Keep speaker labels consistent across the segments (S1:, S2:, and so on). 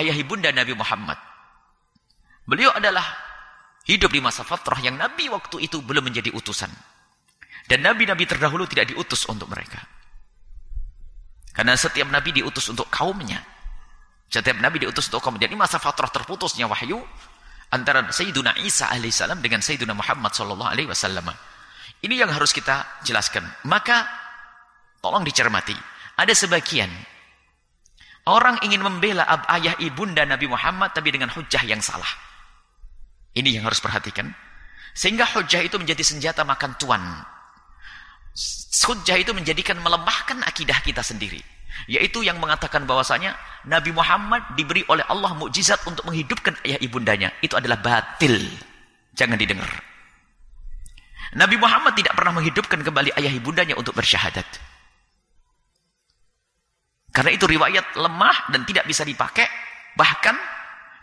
S1: ayah ibunda Nabi Muhammad. Beliau adalah hidup di masa fatrah yang Nabi waktu itu belum menjadi utusan. Dan Nabi-Nabi terdahulu tidak diutus untuk mereka. Karena setiap Nabi diutus untuk kaumnya. Setiap Nabi diutus untuk kaumnya. Ini masa fatrah terputusnya wahyu antara Sayyiduna Isa alaihissalam dengan Sayyiduna Muhammad sallallahu alaihi wasallam. Ini yang harus kita jelaskan. Maka tolong dicermati. Ada sebagian orang ingin membela ayah ibunda Nabi Muhammad tapi dengan hujah yang salah. Ini yang harus perhatikan. Sehingga hujah itu menjadi senjata makan tuan. Hujah itu menjadikan melemahkan akidah kita sendiri. Yaitu yang mengatakan bahwasanya Nabi Muhammad diberi oleh Allah mukjizat untuk menghidupkan ayah ibundanya. Itu adalah batil. Jangan didengar. Nabi Muhammad tidak pernah menghidupkan kembali ayah ibundanya untuk bersyahadat. Karena itu riwayat lemah dan tidak bisa dipakai. Bahkan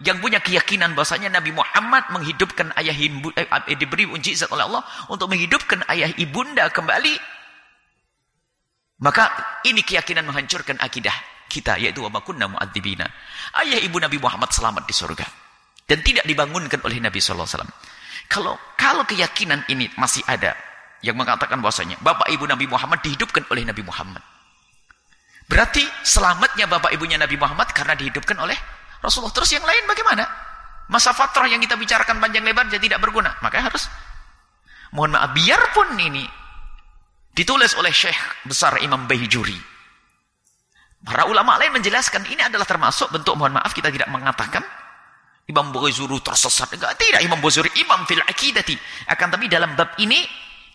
S1: yang punya keyakinan bahwasanya Nabi Muhammad menghidupkan ayah ibu eh, eh, diberi mujizat oleh Allah untuk menghidupkan ayah ibunda kembali maka ini keyakinan menghancurkan akidah kita yaitu wa kunna mu'adzibina ayah ibu Nabi Muhammad selamat di surga dan tidak dibangunkan oleh Nabi sallallahu alaihi wasallam kalau kalau keyakinan ini masih ada yang mengatakan bahwasanya bapak ibu Nabi Muhammad dihidupkan oleh Nabi Muhammad berarti selamatnya bapak ibunya Nabi Muhammad karena dihidupkan oleh Rasulullah. Terus yang lain bagaimana? Masa fatrah yang kita bicarakan panjang lebar jadi tidak berguna. Makanya harus mohon maaf biarpun ini ditulis oleh Syekh besar Imam Bayjuri. Para ulama lain menjelaskan ini adalah termasuk bentuk mohon maaf kita tidak mengatakan Imam Bayjuri tersesat. Enggak, tidak Imam Bayjuri imam fil akidati. Akan tapi dalam bab ini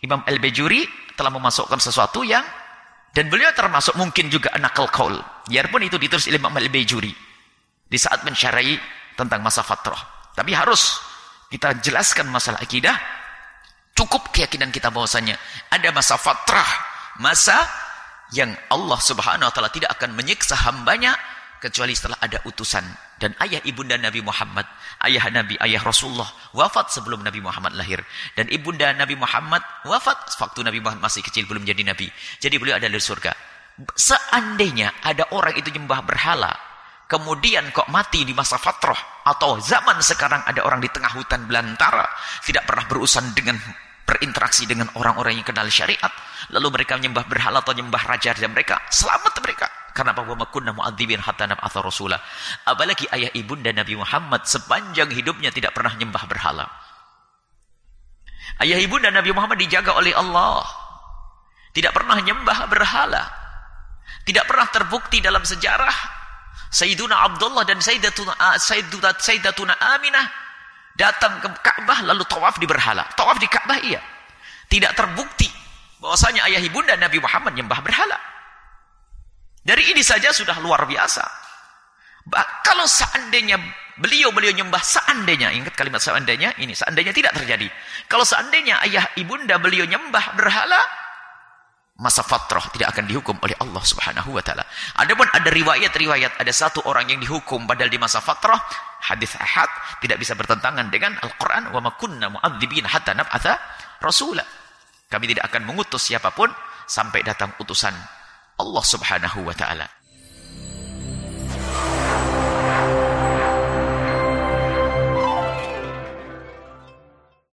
S1: Imam Al-Bayjuri telah memasukkan sesuatu yang dan beliau termasuk mungkin juga nakal kaul. Biarpun itu ditulis oleh Imam Al-Bayjuri di saat mensyarahi tentang masa fatrah. Tapi harus kita jelaskan masalah akidah. Cukup keyakinan kita bahwasanya ada masa fatrah, masa yang Allah Subhanahu wa taala tidak akan menyiksa hambanya kecuali setelah ada utusan dan ayah ibunda Nabi Muhammad, ayah Nabi, ayah Rasulullah wafat sebelum Nabi Muhammad lahir dan ibunda Nabi Muhammad wafat waktu Nabi Muhammad masih kecil belum jadi nabi. Jadi beliau ada di surga. Seandainya ada orang itu nyembah berhala, kemudian kok mati di masa fatrah atau zaman sekarang ada orang di tengah hutan belantara tidak pernah berurusan dengan berinteraksi dengan orang-orang yang kenal syariat lalu mereka menyembah berhala atau menyembah raja-raja mereka selamat mereka karena bahwa kunna mu'adzibin hatta nab'atha rasulah apalagi ayah ibunda Nabi Muhammad sepanjang hidupnya tidak pernah menyembah berhala ayah ibunda Nabi Muhammad dijaga oleh Allah tidak pernah menyembah berhala tidak pernah terbukti dalam sejarah Sayyiduna Abdullah dan Sayyidatuna, ah, Sayyidatuna, Sayyidatuna Aminah datang ke Ka'bah lalu tawaf di berhala. Tawaf di Ka'bah iya. Tidak terbukti bahwasanya ayah ibunda Nabi Muhammad nyembah berhala. Dari ini saja sudah luar biasa. Bah, kalau seandainya beliau beliau nyembah seandainya ingat kalimat seandainya ini seandainya tidak terjadi. Kalau seandainya ayah ibunda beliau nyembah berhala masa fatrah tidak akan dihukum oleh Allah Subhanahu wa taala. Adapun ada riwayat-riwayat ada satu orang yang dihukum padahal di masa fatrah, hadis ahad tidak bisa bertentangan dengan Al-Qur'an wa ma kunna mu'adzibin hatta nab'atha rasula. Kami tidak akan mengutus siapa pun sampai datang utusan Allah Subhanahu wa taala.